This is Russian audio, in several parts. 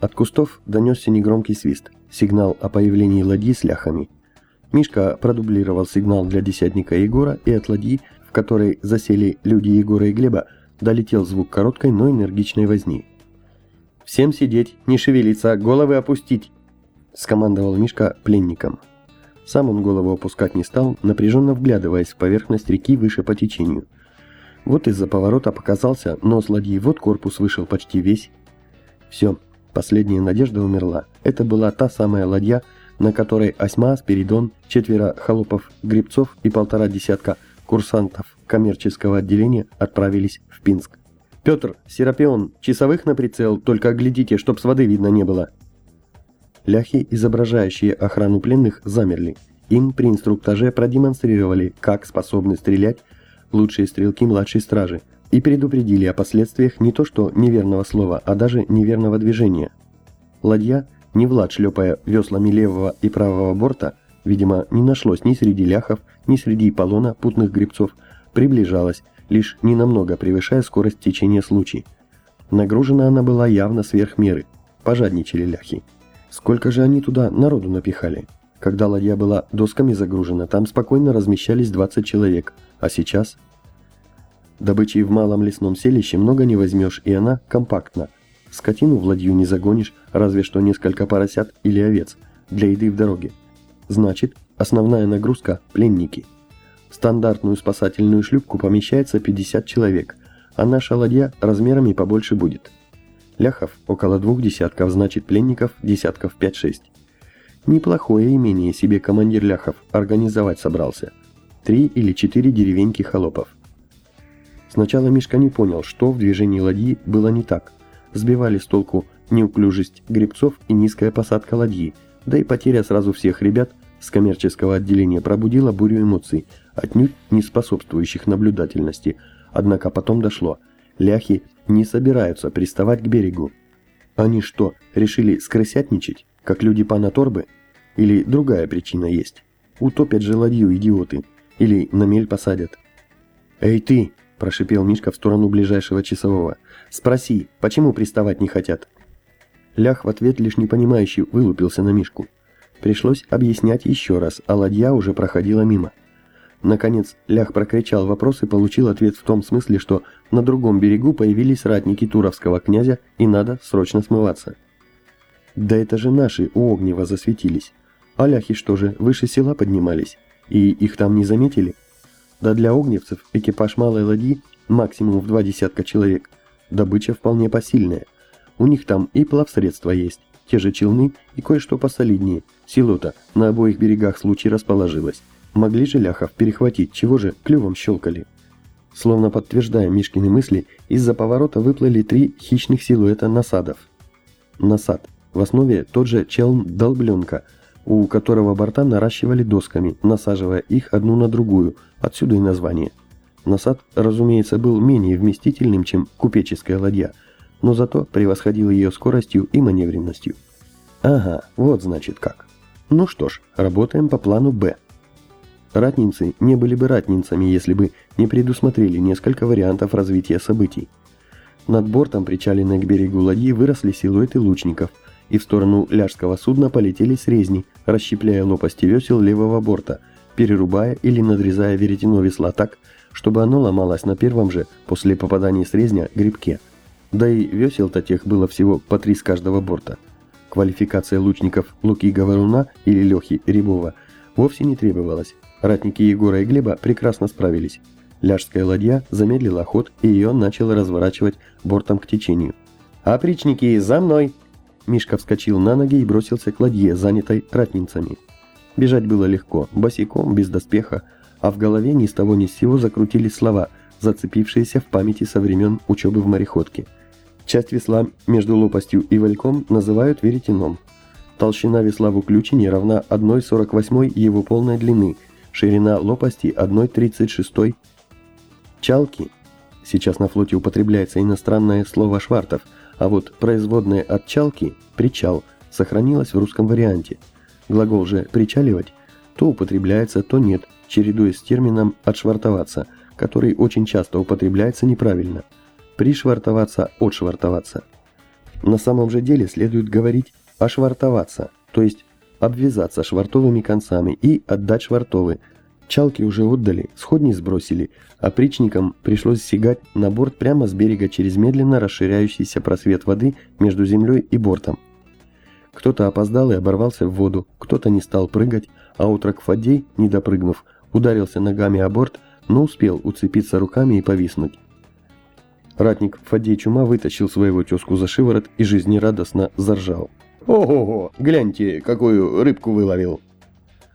От кустов донесся негромкий свист, сигнал о появлении ладьи с ляхами. Мишка продублировал сигнал для десятника Егора, и от ладьи, в которой засели люди Егора и Глеба, долетел звук короткой, но энергичной возни. «Всем сидеть, не шевелиться, головы опустить!» – скомандовал Мишка пленникам. Сам он голову опускать не стал, напряженно вглядываясь в поверхность реки выше по течению. Вот из-за поворота показался нос ладьи, вот корпус вышел почти весь. Все, последняя надежда умерла. Это была та самая ладья, на которой Осьма, Спиридон, четверо холопов-гребцов и полтора десятка курсантов коммерческого отделения отправились в Пинск. «Петр, Серапион, часовых на прицел, только глядите, чтоб с воды видно не было!» Ляхи, изображающие охрану пленных, замерли. Им при инструктаже продемонстрировали, как способны стрелять лучшие стрелки младшей стражи, и предупредили о последствиях не то что неверного слова, а даже неверного движения. Ладья, не Влад шлепая веслами левого и правого борта, видимо, не нашлось ни среди ляхов, ни среди полона путных гребцов, приближалась, лишь ненамного превышая скорость течения случай. Нагружена она была явно сверх меры. Пожадничали ляхи. Сколько же они туда народу напихали? Когда ладья была досками загружена, там спокойно размещались 20 человек, а сейчас... Добычи в малом лесном селище много не возьмешь, и она компактна. Скотину в ладью не загонишь, разве что несколько поросят или овец, для еды в дороге. Значит, основная нагрузка – пленники. В стандартную спасательную шлюпку помещается 50 человек, а наша ладья размерами побольше будет. Ляхов около двух десятков, значит пленников десятков 5-6. Неплохое имение себе командир Ляхов организовать собрался. Три или четыре деревеньки холопов. Сначала Мишка не понял, что в движении ладьи было не так. Сбивали с толку неуклюжесть гребцов и низкая посадка ладьи, да и потеря сразу всех ребят с коммерческого отделения пробудила бурю эмоций, отнюдь не способствующих наблюдательности. Однако потом дошло. Ляхи не собираются приставать к берегу. Они что, решили скрысятничать, как люди пана Торбы? Или другая причина есть? Утопят же ладью идиоты. Или на мель посадят. «Эй ты!» – прошипел Мишка в сторону ближайшего часового. «Спроси, почему приставать не хотят?» Лях в ответ лишь непонимающий вылупился на Мишку. Пришлось объяснять еще раз, а ладья уже проходила мимо. Наконец, Лях прокричал вопрос и получил ответ в том смысле, что на другом берегу появились ратники туровского князя и надо срочно смываться. Да это же наши у Огнева засветились. А ляхи что же, выше села поднимались? И их там не заметили? Да для огневцев экипаж малой ладьи максимум в два десятка человек. Добыча вполне посильная. У них там и плавсредства есть, те же челны и кое-что посолиднее. Село-то на обоих берегах случай расположилось. Могли же ляхов перехватить, чего же клювом щелкали? Словно подтверждая Мишкины мысли, из-за поворота выплыли три хищных силуэта насадов. Насад. В основе тот же челн долбленка, у которого борта наращивали досками, насаживая их одну на другую, отсюда и название. Насад, разумеется, был менее вместительным, чем купеческая ладья, но зато превосходил ее скоростью и маневренностью. Ага, вот значит как. Ну что ж, работаем по плану «Б». Ратницы не были бы ратницами, если бы не предусмотрели несколько вариантов развития событий. Над бортом причаленной к берегу ладьи выросли силуэты лучников, и в сторону ляжского судна полетели срезни, расщепляя лопасти весел левого борта, перерубая или надрезая веретено весла так, чтобы оно ломалось на первом же, после попадания срезня, грибке. Да и весел-то тех было всего по три с каждого борта. Квалификация лучников Луки Говоруна или Лехи Рябова вовсе не требовалась, Ратники Егора и Глеба прекрасно справились. Ляжская ладья замедлила ход, и ее начало разворачивать бортом к течению. «Опричники, за мной!» Мишка вскочил на ноги и бросился к ладье, занятой ратницами. Бежать было легко, босиком, без доспеха, а в голове ни с того ни с сего закрутились слова, зацепившиеся в памяти со времен учебы в мореходке. Часть весла между лопастью и вальком называют веретеном. Толщина весла в уключении равна 1,48 его полной длины – ширина лопасти 1,36. Чалки. Сейчас на флоте употребляется иностранное слово «швартов», а вот производное от чалки – причал – сохранилось в русском варианте. Глагол же «причаливать» то употребляется, то нет, чередуясь с термином «отшвартоваться», который очень часто употребляется неправильно. Пришвартоваться, отшвартоваться. На самом же деле следует говорить «ошвартоваться», то есть обвязаться швартовыми концами и отдать швартовы. Чалки уже отдали, сходни сбросили, а причникам пришлось сигать на борт прямо с берега через медленно расширяющийся просвет воды между землей и бортом. Кто-то опоздал и оборвался в воду, кто-то не стал прыгать, а утрок Фадей, не допрыгнув, ударился ногами о борт, но успел уцепиться руками и повиснуть. Ратник Фадей Чума вытащил своего тезку за шиворот и жизнерадостно заржал. «Ого-го! Гляньте, какую рыбку выловил!»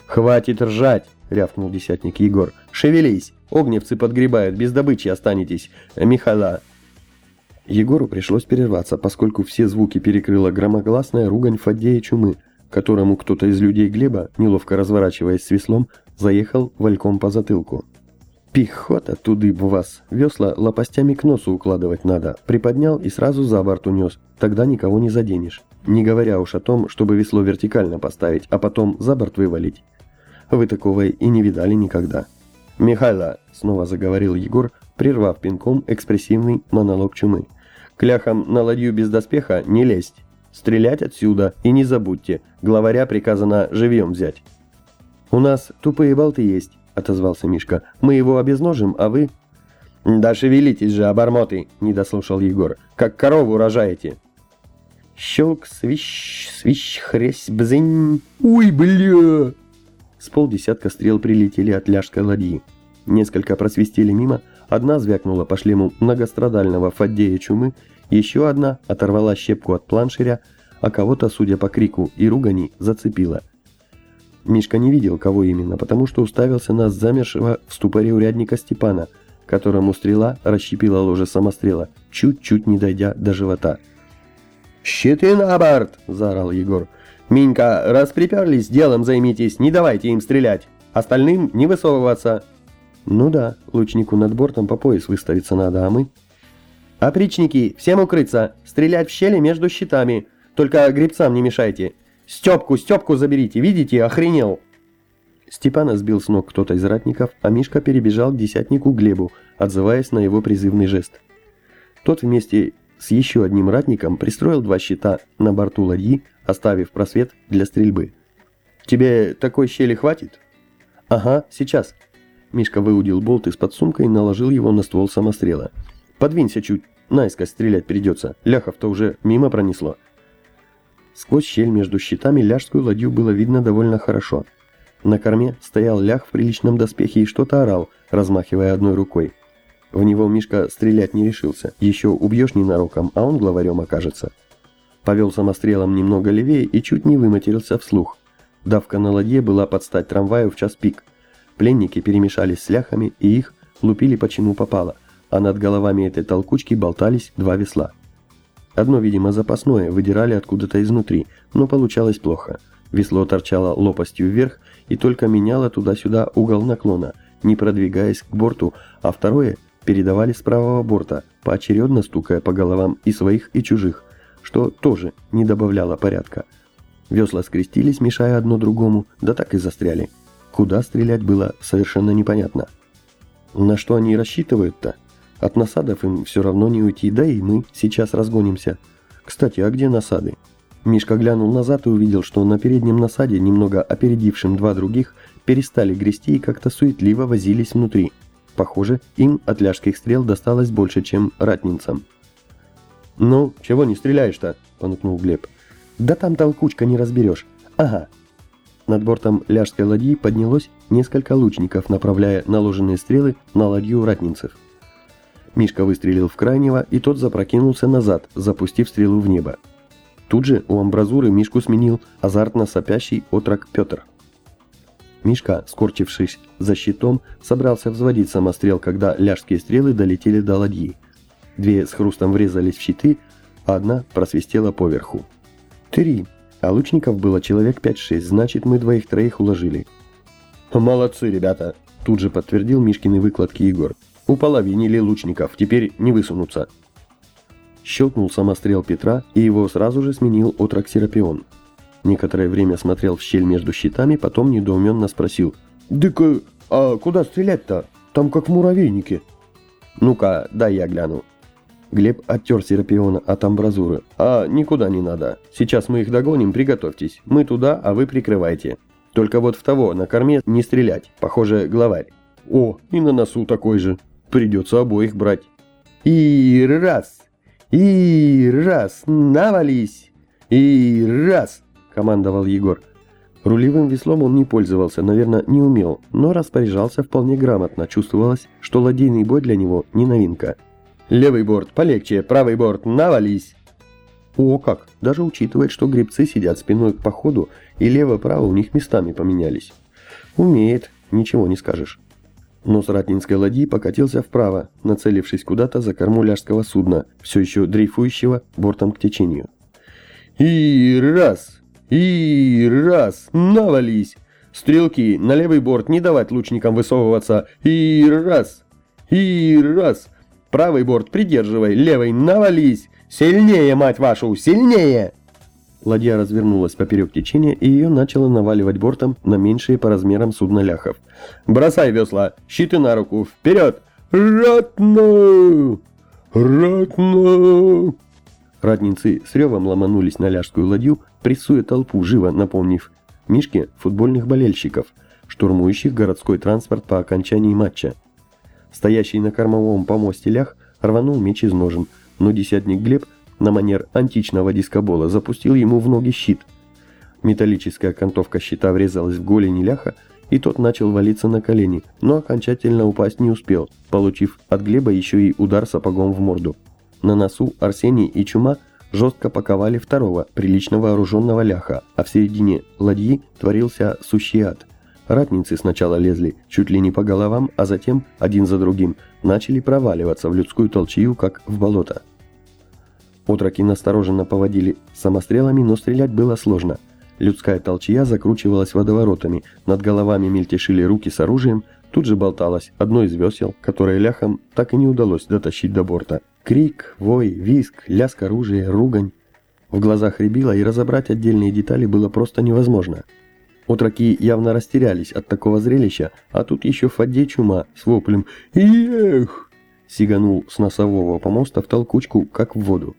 «Хватит ржать!» — рявкнул десятник Егор. «Шевелись! Огневцы подгребают, без добычи останетесь! Михала!» Егору пришлось перерваться, поскольку все звуки перекрыла громогласная ругань Фаддея Чумы, которому кто-то из людей Глеба, неловко разворачиваясь с веслом, заехал вальком по затылку. «Пехота, туды б вас! Весла лопастями к носу укладывать надо. Приподнял и сразу за борт унес. Тогда никого не заденешь. Не говоря уж о том, чтобы весло вертикально поставить, а потом за борт вывалить. Вы такого и не видали никогда». «Михайло!» — снова заговорил Егор, прервав пинком экспрессивный монолог чумы. «К ляхам на ладью без доспеха не лезть. Стрелять отсюда и не забудьте, главаря приказано живьем взять». «У нас тупые болты есть», — отозвался Мишка. «Мы его обезножим, а вы...» «Да шевелитесь же, обормоты!» — не дослушал Егор. «Как корову рожаете!» Щелк, свищ, свищ, хресь, бзынь. «Ой, бля!» С полдесятка стрел прилетели от ляжской ладьи. Несколько просвистели мимо, одна звякнула по шлему многострадального Фаддея чумы, еще одна оторвала щепку от планшеря, а кого-то, судя по крику и ругани, зацепила. Мишка не видел, кого именно, потому что уставился на замершего в ступоре урядника Степана, которому стрела расщепила ложе самострела, чуть-чуть не дойдя до живота. «Щиты на борт!» – заорал Егор. «Минька, раз приперлись, делом займитесь, не давайте им стрелять. Остальным не высовываться». «Ну да, лучнику над бортом по пояс выставиться надо, а мы...» «Опричники, всем укрыться! Стрелять в щели между щитами! Только гребцам не мешайте! Степку, Степку заберите, видите, охренел!» Степана сбил с ног кто-то из ратников, а Мишка перебежал к десятнику Глебу, отзываясь на его призывный жест. Тот вместе с еще одним ратником пристроил два щита на борту ладьи, оставив просвет для стрельбы. «Тебе такой щели хватит?» «Ага, сейчас». Мишка выудил болт из-под сумка и наложил его на ствол самострела. «Подвинься чуть, наискось стрелять придется, ляхов-то уже мимо пронесло». Сквозь щель между щитами ляжскую ладью было видно довольно хорошо. На корме стоял лях в приличном доспехе и что-то орал, размахивая одной рукой. В него Мишка стрелять не решился. Еще убьешь ненароком, а он главарем окажется. Повел самострелом немного левее и чуть не выматерился вслух. Давка на ладье была под стать трамваю в час пик. Пленники перемешались с ляхами и их лупили по чему попало, а над головами этой толкучки болтались два весла. Одно, видимо, запасное, выдирали откуда-то изнутри, но получалось плохо. Весло торчало лопастью вверх и только меняло туда-сюда угол наклона, не продвигаясь к борту, а второе передавали с правого борта, поочередно стукая по головам и своих, и чужих, что тоже не добавляло порядка. Весла скрестились, мешая одно другому, да так и застряли. Куда стрелять было совершенно непонятно. На что они рассчитывают-то? От насадов им все равно не уйти, да и мы сейчас разгонимся. Кстати, а где насады? Мишка глянул назад и увидел, что на переднем насаде, немного опередившим два других, перестали грести и как-то суетливо возились внутри. Похоже, им от ляжских стрел досталось больше, чем ратницам. «Ну, чего не стреляешь-то?» – понукнул Глеб. «Да там толкучка не разберешь. Ага». Над бортом ляжской ладьи поднялось несколько лучников, направляя наложенные стрелы на ладью ратницев. Мишка выстрелил в крайнего, и тот запрокинулся назад, запустив стрелу в небо. Тут же у амбразуры Мишку сменил азартно сопящий отрок Петр. Мишка, скорчившись за щитом, собрался взводить самострел, когда ляжские стрелы долетели до ладьи. Две с хрустом врезались в щиты, а одна просвистела поверху. Три. А лучников было человек 5-6, значит мы двоих-троих уложили. «Молодцы, ребята!» – тут же подтвердил Мишкины выкладки Егор. «Уполовинили лучников, теперь не высунутся». Щелкнул самострел Петра, и его сразу же сменил отрок Серапион. Некоторое время смотрел в щель между щитами, потом недоуменно спросил. «Дык, а куда стрелять-то? Там как в муравейнике». «Ну-ка, дай я гляну». Глеб оттер Серапиона от амбразуры. «А, никуда не надо. Сейчас мы их догоним, приготовьтесь. Мы туда, а вы прикрывайте. Только вот в того, на корме, не стрелять. Похоже, главарь». «О, и на носу такой же. Придется обоих брать». «И раз! И раз! Навались! И раз!» – командовал Егор. Рулевым веслом он не пользовался, наверное, не умел, но распоряжался вполне грамотно. Чувствовалось, что ладейный бой для него не новинка – Левый борт полегче, правый борт навались. О, как! Даже учитывает, что гребцы сидят спиной к походу, и лево-право у них местами поменялись. Умеет, ничего не скажешь. Нос ратнинской ладьи покатился вправо, нацелившись куда-то за корму судна, все еще дрейфующего бортом к течению. И раз! И раз! Навались! Стрелки, на левый борт не давать лучникам высовываться! И раз! И раз! Правый борт придерживай, левый навались! Сильнее, мать вашу, сильнее!» Ладья развернулась поперек течения, и ее начало наваливать бортом на меньшие по размерам судна ляхов. «Бросай весла! Щиты на руку! Вперед! Ратно! Ратно!» Ратницы с ревом ломанулись на ляжскую ладью, прессуя толпу, живо напомнив Мишке футбольных болельщиков, штурмующих городской транспорт по окончании матча. Стоящий на кормовом помосте лях рванул меч из ножен, но десятник Глеб на манер античного дискобола запустил ему в ноги щит. Металлическая окантовка щита врезалась в голени ляха, и тот начал валиться на колени, но окончательно упасть не успел, получив от Глеба еще и удар сапогом в морду. На носу Арсений и Чума жестко паковали второго, прилично вооруженного ляха, а в середине ладьи творился сущий ад. Ратницы сначала лезли чуть ли не по головам, а затем, один за другим, начали проваливаться в людскую толчью, как в болото. Отроки настороженно поводили самострелами, но стрелять было сложно. Людская толчья закручивалась водоворотами, над головами мельтешили руки с оружием, тут же болталось одно из весел, которое ляхам так и не удалось дотащить до борта. Крик, вой, виск, лязг оружия, ругань. В глазах рябило, и разобрать отдельные детали было просто невозможно – Отроки явно растерялись от такого зрелища, а тут еще Фадей Чума с воплем «Ех!» сиганул с носового помоста в толкучку, как в воду.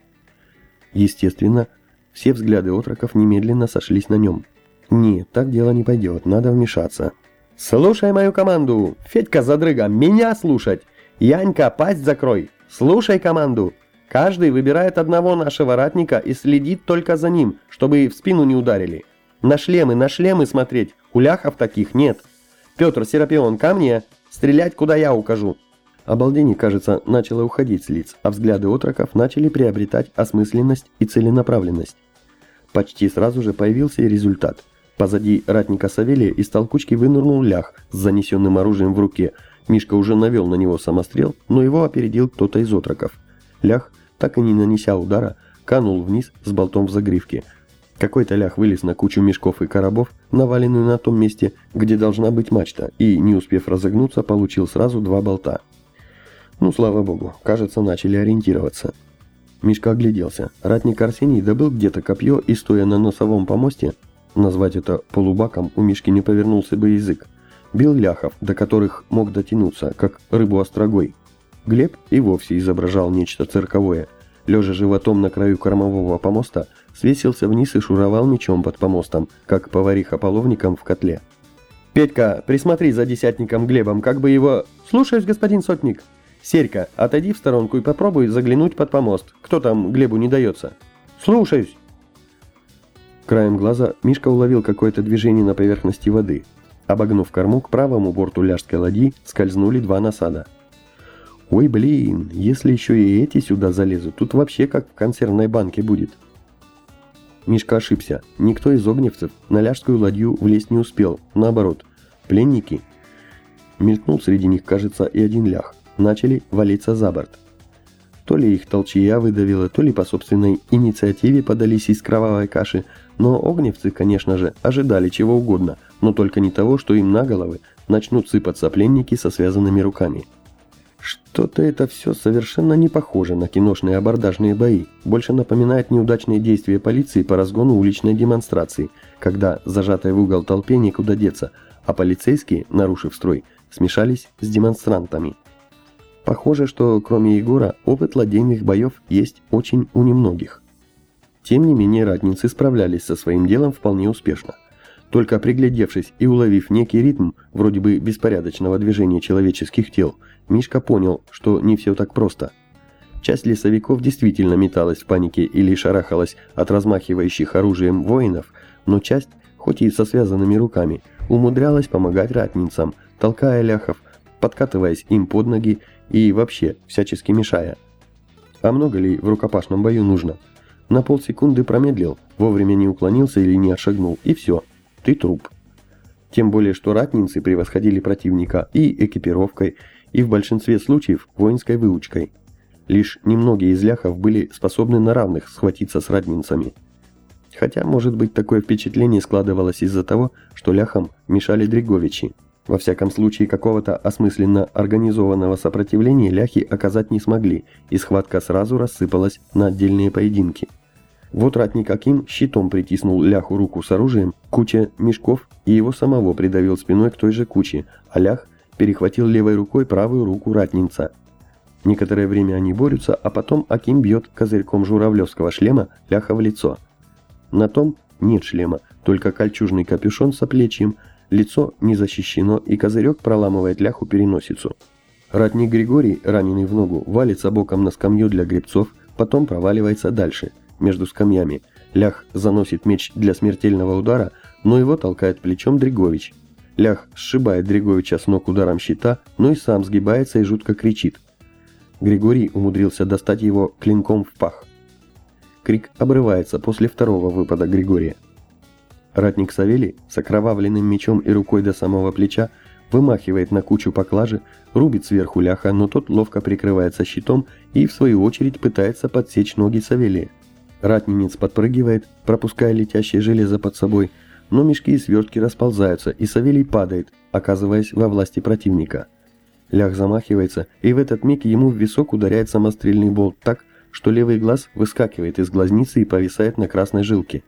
Естественно, все взгляды отроков немедленно сошлись на нем. «Нет, так дело не пойдет, надо вмешаться». «Слушай мою команду! Федька Задрыга, меня слушать! Янька, пасть закрой! Слушай команду! Каждый выбирает одного нашего ратника и следит только за ним, чтобы в спину не ударили. На шлемы, на шлемы смотреть. У ляхов таких нет. Петр, Серапион, ко мне. Стрелять, куда я укажу. Обалдение, кажется, начало уходить с лиц, а взгляды отроков начали приобретать осмысленность и целенаправленность. Почти сразу же появился и результат. Позади ратника Савелия из толкучки вынырнул лях с занесенным оружием в руке. Мишка уже навел на него самострел, но его опередил кто-то из отроков. Лях, так и не нанеся удара, канул вниз с болтом в загривке – какой-то лях вылез на кучу мешков и коробов, наваленную на том месте, где должна быть мачта, и, не успев разогнуться, получил сразу два болта. Ну, слава богу, кажется, начали ориентироваться. Мишка огляделся. Ратник Арсений добыл где-то копье и, стоя на носовом помосте, назвать это полубаком у Мишки не повернулся бы язык, бил ляхов, до которых мог дотянуться, как рыбу острогой. Глеб и вовсе изображал нечто цирковое. Лежа животом на краю кормового помоста, свесился вниз и шуровал мечом под помостом, как повариха половником в котле. «Петька, присмотри за десятником Глебом, как бы его...» «Слушаюсь, господин сотник». «Серька, отойди в сторонку и попробуй заглянуть под помост. Кто там Глебу не дается?» «Слушаюсь». Краем глаза Мишка уловил какое-то движение на поверхности воды. Обогнув корму, к правому борту ляжской ладьи скользнули два насада. «Ой, блин, если еще и эти сюда залезут, тут вообще как в консервной банке будет». Мишка ошибся. Никто из огневцев на ляжскую ладью влезть не успел. Наоборот, пленники. Мелькнул среди них, кажется, и один лях. Начали валиться за борт. То ли их толчья выдавила, то ли по собственной инициативе подались из кровавой каши, но огневцы, конечно же, ожидали чего угодно, но только не того, что им на головы начнут сыпаться пленники со связанными руками. Что-то это все совершенно не похоже на киношные абордажные бои. Больше напоминает неудачные действия полиции по разгону уличной демонстрации, когда зажатая в угол толпе некуда деться, а полицейские, нарушив строй, смешались с демонстрантами. Похоже, что кроме Егора опыт ладейных боев есть очень у немногих. Тем не менее ратницы справлялись со своим делом вполне успешно. Только приглядевшись и уловив некий ритм, вроде бы беспорядочного движения человеческих тел, Мишка понял, что не все так просто. Часть лесовиков действительно металась в панике или шарахалась от размахивающих оружием воинов, но часть, хоть и со связанными руками, умудрялась помогать ратницам, толкая ляхов, подкатываясь им под ноги и вообще всячески мешая. А много ли в рукопашном бою нужно? На полсекунды промедлил, вовремя не уклонился или не отшагнул, и все, ты труп. Тем более, что ратницы превосходили противника и экипировкой, и в большинстве случаев воинской выучкой. Лишь немногие из ляхов были способны на равных схватиться с ратницами. Хотя, может быть, такое впечатление складывалось из-за того, что ляхам мешали Дриговичи. Во всяком случае, какого-то осмысленно организованного сопротивления ляхи оказать не смогли, и схватка сразу рассыпалась на отдельные поединки. Вот ратник Аким щитом притиснул ляху руку с оружием, куча мешков и его самого придавил спиной к той же куче, а лях перехватил левой рукой правую руку ратница. Некоторое время они борются, а потом Аким бьет козырьком журавлевского шлема ляха в лицо. На том нет шлема, только кольчужный капюшон с оплечьем, лицо не защищено и козырек проламывает ляху переносицу. Ратник Григорий, раненый в ногу, валится боком на скамью для гребцов, потом проваливается дальше – между скамьями. Лях заносит меч для смертельного удара, но его толкает плечом Дригович. Лях сшибает Дриговича с ног ударом щита, но и сам сгибается и жутко кричит. Григорий умудрился достать его клинком в пах. Крик обрывается после второго выпада Григория. Ратник Савелий с окровавленным мечом и рукой до самого плеча вымахивает на кучу поклажи, рубит сверху ляха, но тот ловко прикрывается щитом и, в свою очередь, пытается подсечь ноги Савелия. Ратнинец подпрыгивает, пропуская летящее железо под собой, но мешки и свертки расползаются, и Савелий падает, оказываясь во власти противника. Лях замахивается, и в этот миг ему в висок ударяет самострельный болт так, что левый глаз выскакивает из глазницы и повисает на красной жилке.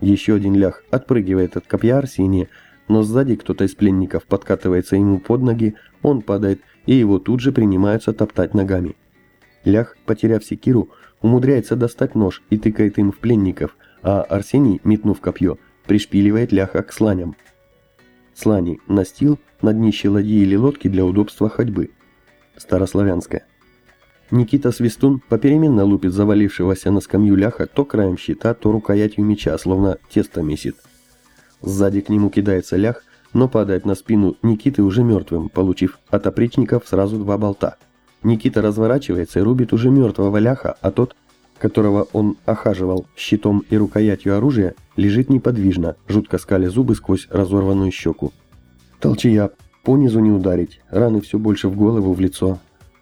Еще один лях отпрыгивает от копья Арсения, но сзади кто-то из пленников подкатывается ему под ноги, он падает, и его тут же принимаются топтать ногами. Лях, потеряв секиру, умудряется достать нож и тыкает им в пленников, а Арсений, метнув копье, пришпиливает ляха к сланям. Слани – настил на днище ладьи или лодки для удобства ходьбы. Старославянская. Никита Свистун попеременно лупит завалившегося на скамью ляха то краем щита, то рукоятью меча, словно тесто месит. Сзади к нему кидается лях, но падает на спину Никиты уже мертвым, получив от опричников сразу два болта – Никита разворачивается и рубит уже мертвого ляха, а тот, которого он охаживал щитом и рукоятью оружия, лежит неподвижно, жутко скаля зубы сквозь разорванную щеку. Толчия, понизу не ударить, раны все больше в голову, в лицо.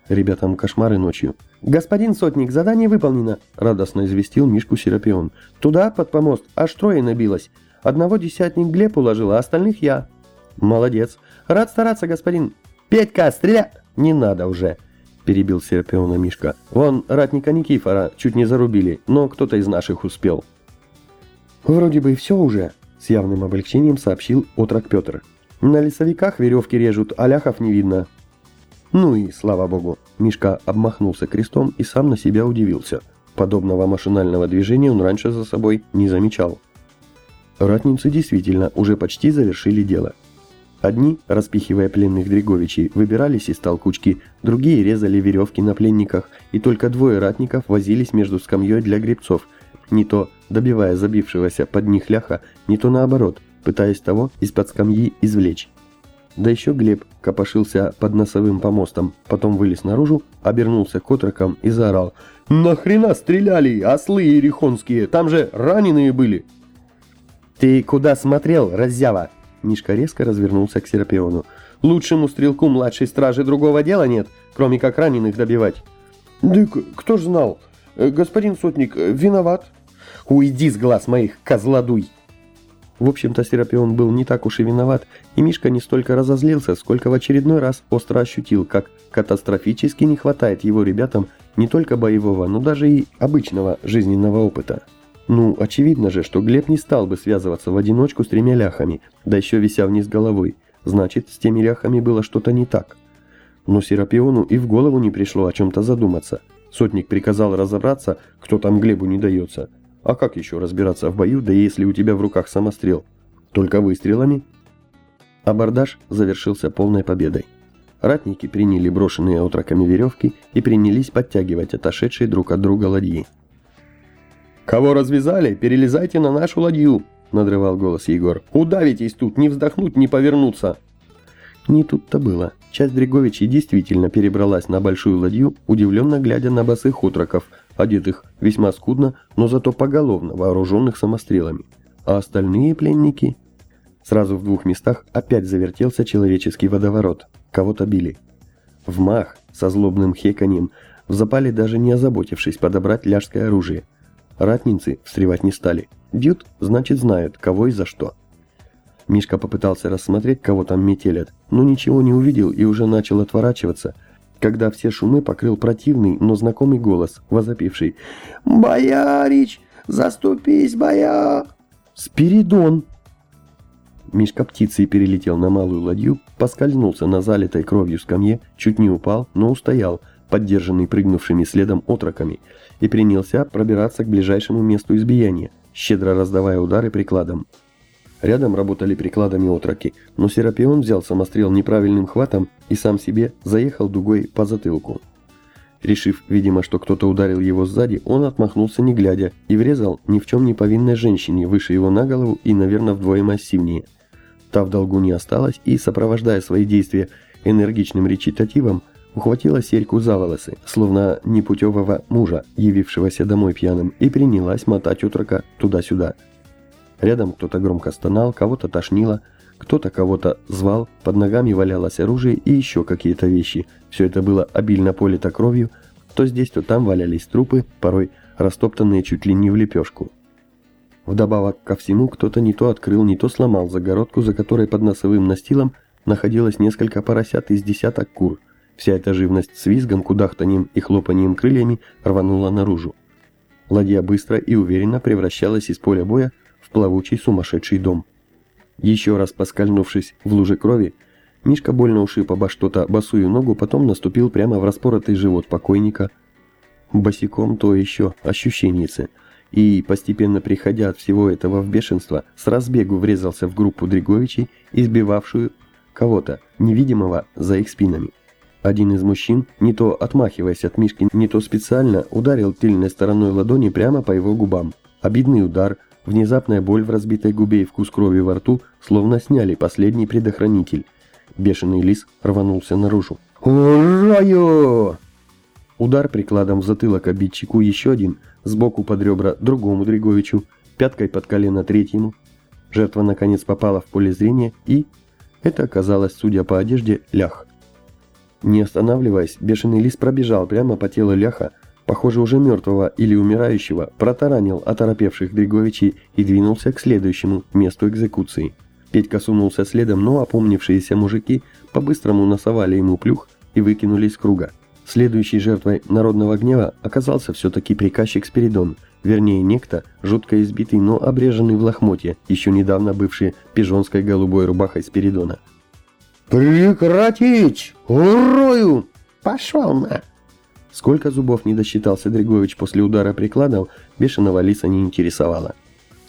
Ребятам кошмары ночью. «Господин Сотник, задание выполнено!» – радостно известил Мишку Серапион. «Туда, под помост, аж трое набилось. Одного десятник Глеб уложил, а остальных я». «Молодец. Рад стараться, господин». «Петька, стреля!» «Не надо уже!» – перебил Серпиона Мишка. «Вон, ратника Никифора чуть не зарубили, но кто-то из наших успел». «Вроде бы и все уже», – с явным облегчением сообщил отрок Петр. «На лесовиках веревки режут, а ляхов не видно». «Ну и слава богу», – Мишка обмахнулся крестом и сам на себя удивился. Подобного машинального движения он раньше за собой не замечал. Ратницы действительно уже почти завершили дело. Одни, распихивая пленных Дриговичей, выбирались из толкучки, другие резали веревки на пленниках, и только двое ратников возились между скамьей для гребцов, не то добивая забившегося под них ляха, не то наоборот, пытаясь того из-под скамьи извлечь. Да еще Глеб копошился под носовым помостом, потом вылез наружу, обернулся к отрокам и заорал «Нахрена стреляли, ослы ерехонские, там же раненые были!» «Ты куда смотрел, раззява?» Мишка резко развернулся к Серапиону. «Лучшему стрелку младшей стражи другого дела нет, кроме как раненых добивать». «Да кто ж знал? Э, господин сотник, э, виноват». «Уйди с глаз моих, козлодуй!» В общем-то, Серапион был не так уж и виноват, и Мишка не столько разозлился, сколько в очередной раз остро ощутил, как катастрофически не хватает его ребятам не только боевого, но даже и обычного жизненного опыта. Ну, очевидно же, что Глеб не стал бы связываться в одиночку с тремя ляхами, да еще вися вниз головой. Значит, с теми ляхами было что-то не так. Но Серапиону и в голову не пришло о чем-то задуматься. Сотник приказал разобраться, кто там Глебу не дается. А как еще разбираться в бою, да если у тебя в руках самострел? Только выстрелами? Абордаж завершился полной победой. Ратники приняли брошенные отроками веревки и принялись подтягивать отошедшие друг от друга ладьи. «Кого развязали, перелезайте на нашу ладью!» – надрывал голос Егор. «Удавитесь тут, не вздохнуть, не повернуться!» Не тут-то было. Часть Дреговичей действительно перебралась на большую ладью, удивленно глядя на босых отроков, одетых весьма скудно, но зато поголовно вооруженных самострелами. А остальные пленники... Сразу в двух местах опять завертелся человеческий водоворот. Кого-то били. В мах, со злобным хеканьем, в запале даже не озаботившись подобрать ляжское оружие. Ратницы встревать не стали. Бьют, значит знают, кого и за что. Мишка попытался рассмотреть, кого там метелят, но ничего не увидел и уже начал отворачиваться, когда все шумы покрыл противный, но знакомый голос, возопивший «Боярич! Заступись, боя!» «Спиридон!» Мишка птицей перелетел на малую ладью, поскользнулся на залитой кровью скамье, чуть не упал, но устоял, поддержанный прыгнувшими следом отроками, и принялся пробираться к ближайшему месту избияния, щедро раздавая удары прикладом. Рядом работали прикладами отроки, но Серапион взял самострел неправильным хватом и сам себе заехал дугой по затылку. Решив, видимо, что кто-то ударил его сзади, он отмахнулся не глядя и врезал ни в чем не повинной женщине выше его на голову и, наверное, вдвое массивнее – Та в долгу не осталась и, сопровождая свои действия энергичным речитативом, ухватила серьку за волосы, словно непутевого мужа, явившегося домой пьяным, и принялась мотать утрока туда-сюда. Рядом кто-то громко стонал, кого-то тошнило, кто-то кого-то звал, под ногами валялось оружие и еще какие-то вещи. Все это было обильно полито кровью, то здесь, то там валялись трупы, порой растоптанные чуть ли не в лепешку. Вдобавок ко всему, кто-то не то открыл, не то сломал загородку, за которой под носовым настилом находилось несколько поросят из десяток кур. Вся эта живность с визгом, кудахтанием и хлопанием крыльями рванула наружу. Ладья быстро и уверенно превращалась из поля боя в плавучий сумасшедший дом. Еще раз поскользнувшись в луже крови, Мишка больно ушиб обо что-то босую ногу, потом наступил прямо в распоротый живот покойника. Босиком то еще ощущенице – и, постепенно приходя от всего этого в бешенство, с разбегу врезался в группу Дриговичей, избивавшую кого-то, невидимого за их спинами. Один из мужчин, не то отмахиваясь от Мишки, не то специально, ударил тыльной стороной ладони прямо по его губам. Обидный удар, внезапная боль в разбитой губе и вкус крови во рту словно сняли последний предохранитель. Бешеный лис рванулся наружу. «Ураю!» Удар прикладом в затылок обидчику еще один, сбоку под ребра другому Дриговичу, пяткой под колено третьему. Жертва наконец попала в поле зрения и... Это оказалось, судя по одежде, лях. Не останавливаясь, бешеный лис пробежал прямо по телу ляха, похоже уже мертвого или умирающего, протаранил оторопевших Дриговичей и двинулся к следующему месту экзекуции. Петька сунулся следом, но опомнившиеся мужики по-быстрому носовали ему плюх и выкинули из круга. Следующей жертвой народного гнева оказался все-таки приказчик Спиридон, вернее некто, жутко избитый, но обреженный в лохмотье, еще недавно бывший пижонской голубой рубахой Спиридона. «Прекратить! Урою! Пошел на!» Сколько зубов не досчитался Дрегович после удара прикладом, бешеного лиса не интересовало.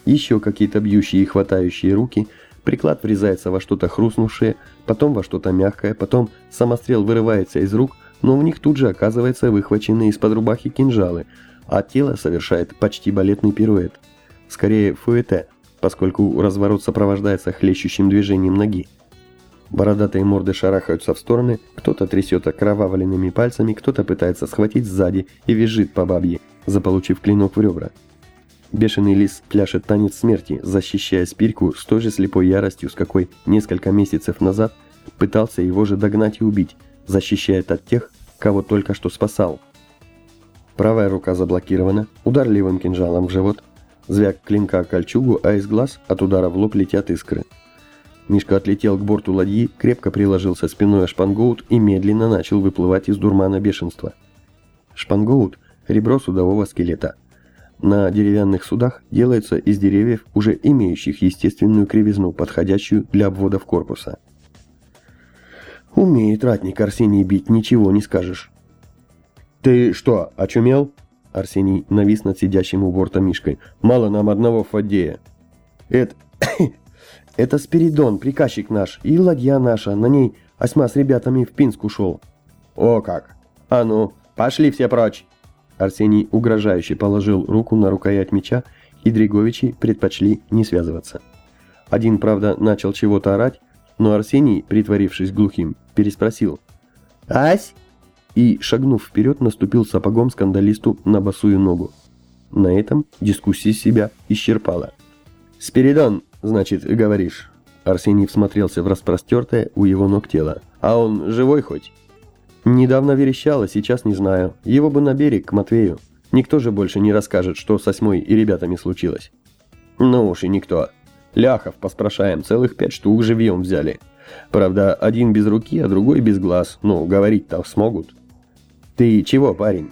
Еще какие-то бьющие и хватающие руки, приклад врезается во что-то хрустнувшее, потом во что-то мягкое, потом самострел вырывается из рук, но в них тут же оказываются выхваченные из-под рубахи кинжалы, а тело совершает почти балетный пируэт. Скорее фуэте, поскольку разворот сопровождается хлещущим движением ноги. Бородатые морды шарахаются в стороны, кто-то трясет окровавленными пальцами, кто-то пытается схватить сзади и визжит по бабье, заполучив клинок в ребра. Бешеный лис пляшет танец смерти, защищая спирку с той же слепой яростью, с какой несколько месяцев назад пытался его же догнать и убить, защищает от тех, кого только что спасал. Правая рука заблокирована, удар левым кинжалом в живот, звяк клинка кольчугу, а из глаз от удара в лоб летят искры. Мишка отлетел к борту ладьи, крепко приложился спиной о шпангоут и медленно начал выплывать из дурмана бешенства. Шпангоут – ребро судового скелета. На деревянных судах делается из деревьев, уже имеющих естественную кривизну, подходящую для обводов корпуса – Умеет ратник Арсений бить, ничего не скажешь. Ты что, очумел? Арсений навис над сидящим у борта Мишкой. Мало нам одного Фадея. Это... Это Спиридон, приказчик наш, и ладья наша, на ней осьма с ребятами в Пинск ушел. О как! А ну, пошли все прочь! Арсений угрожающе положил руку на рукоять меча, и Дриговичи предпочли не связываться. Один, правда, начал чего-то орать, но Арсений, притворившись глухим, переспросил «Ась!» и, шагнув вперед, наступил сапогом скандалисту на босую ногу. На этом дискуссия себя исчерпала. «Спиридон, значит, говоришь?» Арсений всмотрелся в распростертое у его ног тело. «А он живой хоть?» «Недавно верещал, а сейчас не знаю. Его бы на берег, к Матвею. Никто же больше не расскажет, что с осьмой и ребятами случилось». «Ну уж и никто. Ляхов поспрашаем, целых пять штук живьем взяли. Правда, один без руки, а другой без глаз. Ну, говорить-то смогут». «Ты чего, парень?»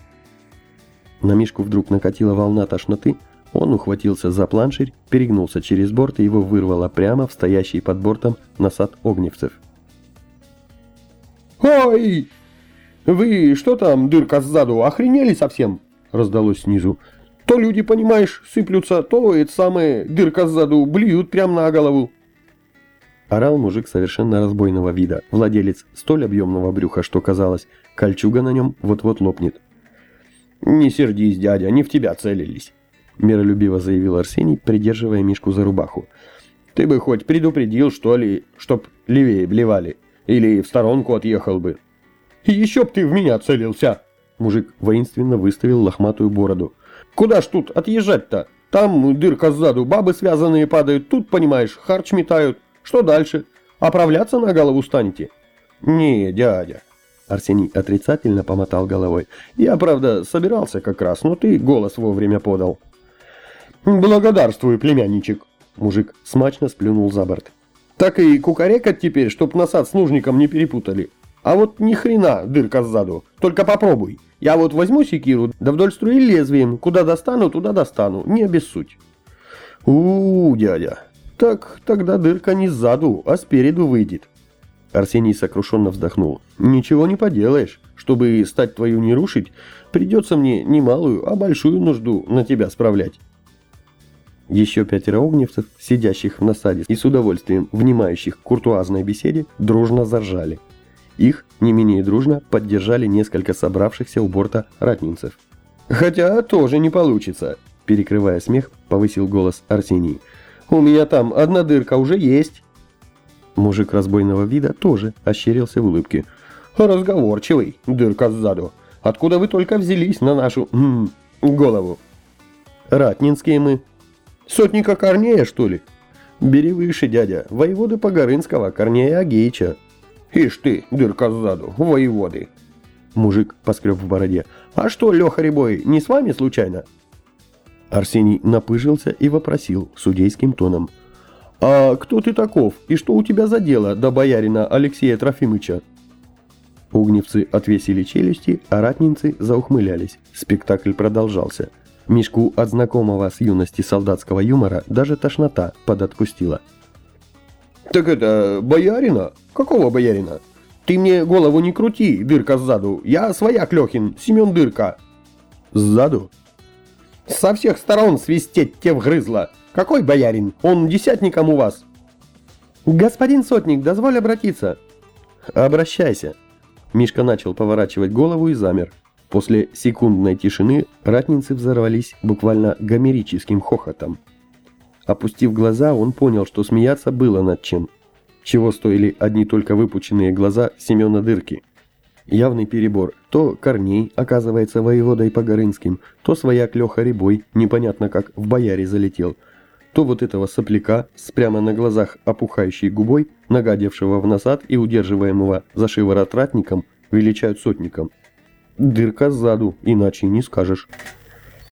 На Мишку вдруг накатила волна тошноты, он ухватился за планширь, перегнулся через борт и его вырвало прямо в стоящий под бортом насад огневцев. «Ой! Вы что там, дырка сзаду, охренели совсем?» раздалось снизу. «То люди, понимаешь, сыплются, то это самое дырка сзаду блюют прямо на голову». Орал мужик совершенно разбойного вида, владелец столь объемного брюха, что казалось, кольчуга на нем вот-вот лопнет. «Не сердись, дядя, не в тебя целились», – миролюбиво заявил Арсений, придерживая Мишку за рубаху. «Ты бы хоть предупредил, что ли, чтоб левее блевали, или в сторонку отъехал бы». «Еще б ты в меня целился!» Мужик воинственно выставил лохматую бороду. «Куда ж тут отъезжать-то? Там дырка сзаду, бабы связанные падают, тут, понимаешь, харч метают. Что дальше? Оправляться на голову станете? Не, дядя. Арсений отрицательно помотал головой. Я, правда, собирался как раз, но ты голос вовремя подал. Благодарствую, племянничек. Мужик смачно сплюнул за борт. Так и кукарекать теперь, чтоб насад с нужником не перепутали. А вот ни хрена дырка сзаду. Только попробуй. Я вот возьму секиру, да вдоль струи лезвием. Куда достану, туда достану. Не обессудь. У, -у дядя, так тогда дырка не сзаду, а спереду выйдет. Арсений сокрушенно вздохнул. «Ничего не поделаешь. Чтобы стать твою не рушить, придется мне не малую, а большую нужду на тебя справлять». Еще пятеро огневцев, сидящих в насаде и с удовольствием внимающих куртуазной беседе, дружно заржали. Их, не менее дружно, поддержали несколько собравшихся у борта ратнинцев. «Хотя тоже не получится», – перекрывая смех, повысил голос Арсений – у меня там одна дырка уже есть. Мужик разбойного вида тоже ощерился в улыбке. Разговорчивый, дырка сзаду. Откуда вы только взялись на нашу м -м, голову? Ратнинские мы. Сотника Корнея, что ли? Бери выше, дядя. Воеводы Погорынского, Корнея Агеича. Ишь ты, дырка сзаду, воеводы. Мужик поскреб в бороде. А что, Леха Рябой, не с вами случайно? Арсений напыжился и вопросил судейским тоном. «А кто ты таков и что у тебя за дело до боярина Алексея Трофимыча?» Угневцы отвесили челюсти, а ратницы заухмылялись. Спектакль продолжался. Мишку от знакомого с юности солдатского юмора даже тошнота подотпустила. «Так это боярина? Какого боярина? Ты мне голову не крути, дырка сзаду. Я свояк Лехин, Семен Дырка». «Сзаду?» Со всех сторон свистеть те вгрызло. Какой боярин? Он десятником у вас. Господин сотник, дозволь обратиться. Обращайся. Мишка начал поворачивать голову и замер. После секундной тишины ратницы взорвались буквально гомерическим хохотом. Опустив глаза, он понял, что смеяться было над чем. Чего стоили одни только выпученные глаза Семена Дырки. Явный перебор. То Корней оказывается воеводой Погорынским, то свояк Леха Рябой, непонятно как, в бояре залетел. То вот этого сопляка с прямо на глазах опухающей губой, нагадевшего в насад и удерживаемого за шиворот ратником, величают сотником. Дырка сзаду, иначе не скажешь.